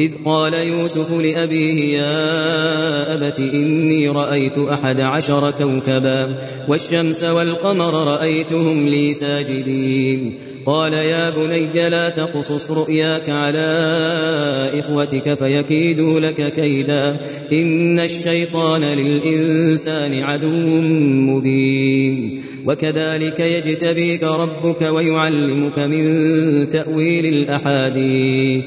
إذ قال يوسف لأبيه يا أبت إني رأيت أحد عشر كوكبا والشمس والقمر رأيتهم لي ساجدين. قال يا بني لا تقصص رؤياك على إخوتك فيكيدوا لك كيدا. إن الشيطان للإنسان عدو مبين. وكذلك يجتبيك ربك ويعلمك من تأويل الأحاديث.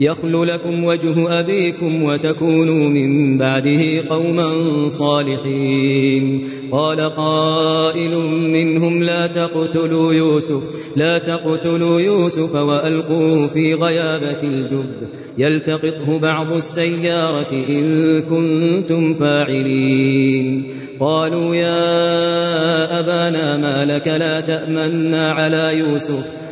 يخل لكم وجه أبيكم وتكونوا من بعده قوما صالحين. قال قائل منهم لا تقتلوا يوسف لا تقتلوا يوسف وألقوه في غيابة الجب. يلتقطه بعض السيارة إن كنتم فاعلين. قالوا يا أبانا ما لك لا تأمنا على يوسف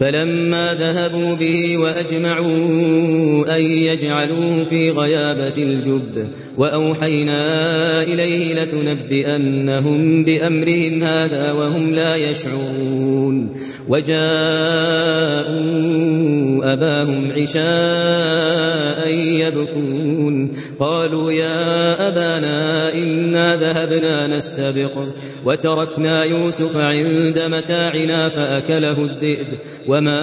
فلما ذهبوا به وأجمعوا أن يجعلوه في غيابة الجب وأوحينا إليه لتنبئنهم بأمرهم هذا وهم لا يشعرون. وجاءوا أباهم عشاء يبكون. قالوا يا أبانا إنا ذهبنا نستبق وتركنا يوسف عند متاعنا فأكله الذئب. وما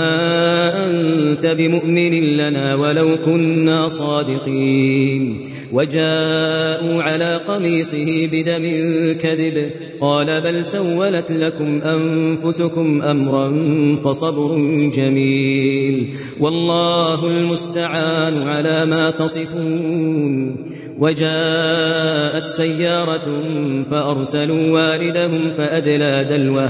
أنت بمؤمن لنا ولو كنا صادقين وجاءوا على قميصه بدم كذب قال بل سولت لكم أنفسكم أمرا فصبر جميل والله المستعان على ما تصفون وجاءت سيارة فأرسلوا واردهم فأدلى دلوه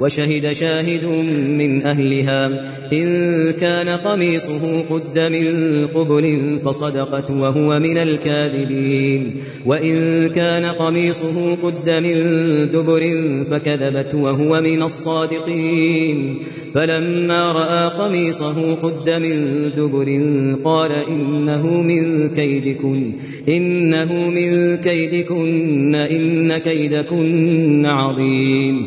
وشهد شاهد من أهلها. إن كان قميصه قد من قبل فصدقت وهو من الكاذبين. وإن كان قميصه قد من دبر فكذبت وهو من الصادقين. فلما رأى قميصه قد من دبر قال إنه من كيدكن إنه من كيدكن إن كيدكن عظيم.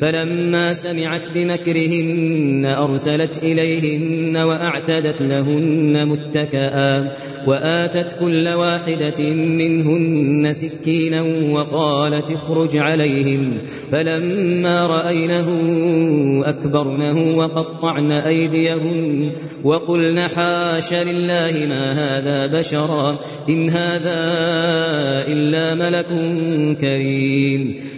فلما سمعت بمكرهن أرسلت إليهن وأعتدت لهن متكئا وآتت كل واحدة منهن سكينا وقالت اخرج عليهم فلما رأينه أكبرنه وقطعن أيديهن وقلن حاش لله ما هذا بشرا إن هذا إلا ملك كريم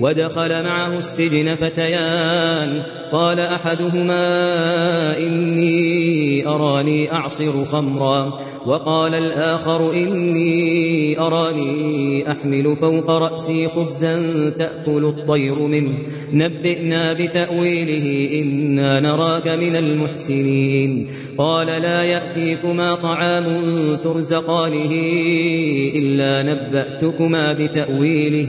ودخل معه السجن فتيان. قال أحدهما إني أراني أعصر خمرا. وقال الآخر إني أراني أحمل فوق رأسي خبزا تأكل الطير منه. نبئنا بتأويله إنا نراك من المحسنين. قال لا يأتيكما طعام ترزقانه إلا نبأتكما بتأويله.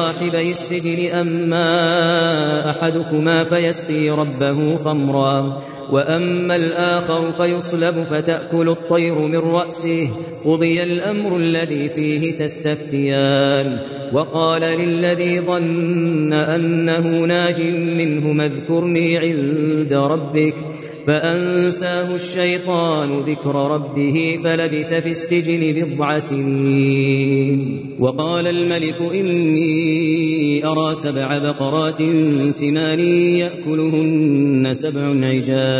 صاحبي السجن أما أحدكما فيسقي ربه خمرا. وأما الآخر فيصلب فتأكل الطير من رأسه. قضي الأمر الذي فيه تستفتيان. وقال للذي ظن أنه ناج منه اذكرني عند ربك. فأنساه الشيطان ذكر ربه فلبث في السجن بضع سنين. وقال الملك إني أرى سبع بقرات سمان يأكلهن سبع عجاف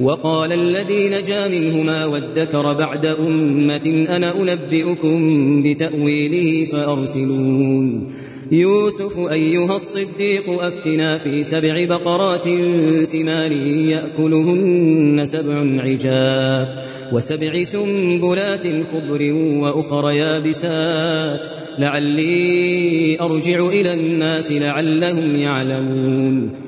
وقال الذي نجا منهما وادكر بعد أمة أنا أنبئكم بتأويله فأرسلون. يوسف أيها الصديق أفتنا في سبع بقرات سمان يأكلهن سبع عجاف وسبع سنبلات خضر وأخر يابسات. لعلي أرجع إلى الناس لعلهم يعلمون.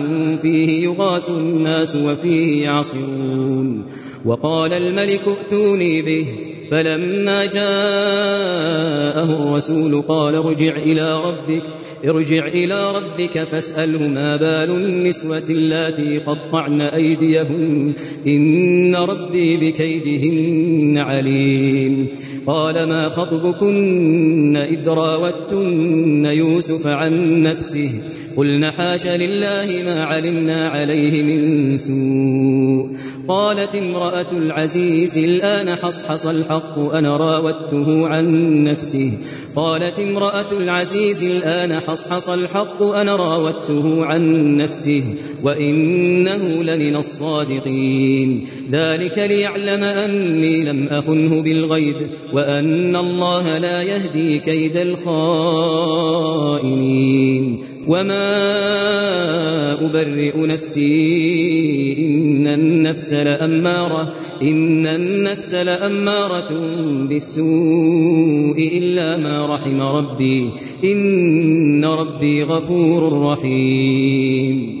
فيه يغاث الناس وفيه يعصرون. وقال الملك ائتوني به. فلما جاءه الرسول قال ارجع إلى ربك. ارجع إلى ربك فاسأله ما بال النسوة اللاتي قطعن أيديهن. إن ربي بكيدهن عليم. قال ما خطبكن إذ راوتن يوسف عن نفسه؟ قلنا حاش لله ما علمنا عليه من سوء. قالت امرأة العزيز الآن حصحص الحق أنا راودته عن نفسه. قالت امرأة العزيز الآن حصحص الحق أنا راودته عن نفسه. وإنه لمن الصادقين. ذلك ليعلم أني لم أخنه بالغيب وأن الله لا يهدي كيد الخائنين. وما أبرئ نفسي إن النفس لأمارة إن النفس لأمارة بالسوء إلا ما رحم ربي إن ربي غفور رحيم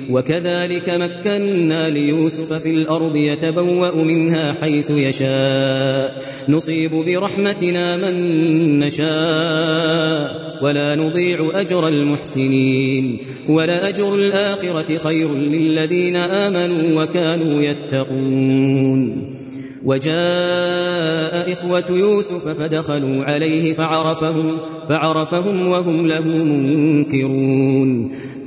وكذلك مكنا ليوسف في الأرض يتبوأ منها حيث يشاء. نصيب برحمتنا من نشاء. ولا نضيع أجر المحسنين. ولأجر الآخرة خير للذين آمنوا وكانوا يتقون. وجاء إخوة يوسف فدخلوا عليه فعرفهم فعرفهم وهم له منكرون.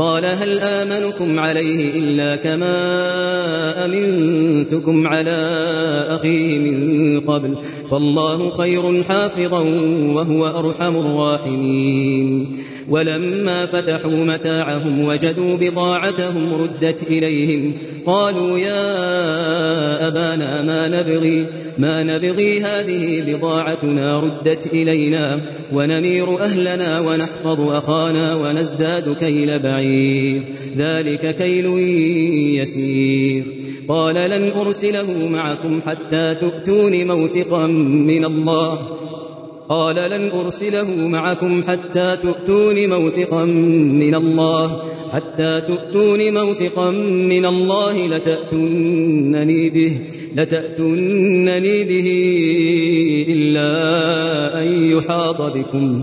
قال هل آمنكم عليه إلا كما أمنتكم على أخيه من قبل فالله خير حافظا وهو أرحم الراحمين. ولما فتحوا متاعهم وجدوا بضاعتهم ردت إليهم قالوا يا أبانا ما نبغي ما نبغي هذه بضاعتنا ردت إلينا ونمير أهلنا ونحفظ أخانا ونزداد كيل بعير. ذلك كيل يسير. قال لن أرسله معكم حتى تؤتون موثقا من الله. قال لن أرسله معكم حتى تؤتون موثقا من الله. حتى تؤتون موثقا من الله لتأتونني به لتأتونني به إلا أن يحاط بكم.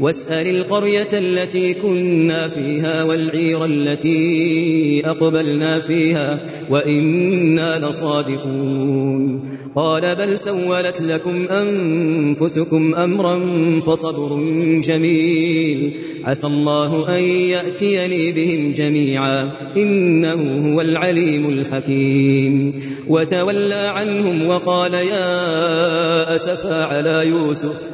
واسأل القرية التي كنا فيها والعير التي أقبلنا فيها وإنا لصادقون. قال بل سولت لكم أنفسكم أمرا فصبر جميل. عسى الله أن يأتيني بهم جميعا. إنه هو العليم الحكيم. وتولى عنهم وقال يا أسفا على يوسف.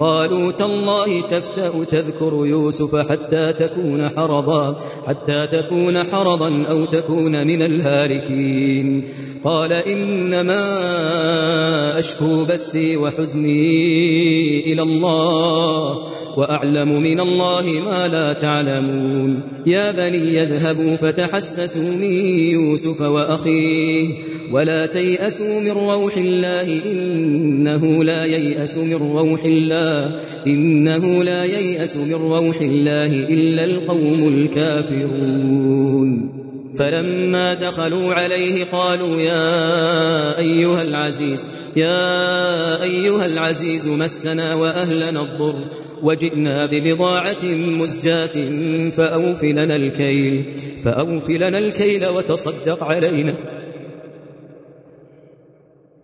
قالوا تالله تفتأ تذكر يوسف حتى تكون حرضا حتى تكون حرضا أو تكون من الهالكين. قال إنما أشكو بثي وحزني إلى الله وأعلم من الله ما لا تعلمون. يا بني يذهبوا فتحسسوا من يوسف وأخيه ولا تيأسوا من روح الله إنه لا ييأس من روح الله إنه لا ييأس من روح الله إلا القوم الكافرون. فلما دخلوا عليه قالوا يا أيها العزيز يا أيها العزيز مسنا وأهلنا الضر وجئنا ببضاعة مزجاة فأوف لنا الكيل فأوف لنا الكيل وتصدق علينا.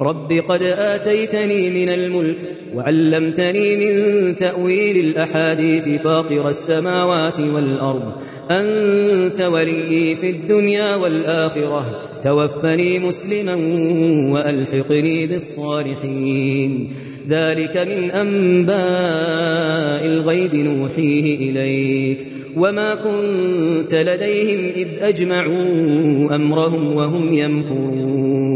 رب قد آتيتني من الملك وعلمتني من تأويل الأحاديث فاطر السماوات والأرض. أنت ولي في الدنيا والآخرة. توفني مسلما وألحقني بالصالحين. ذلك من أنباء الغيب نوحيه إليك. وما كنت لديهم إذ أجمعوا أمرهم وهم يمكرون.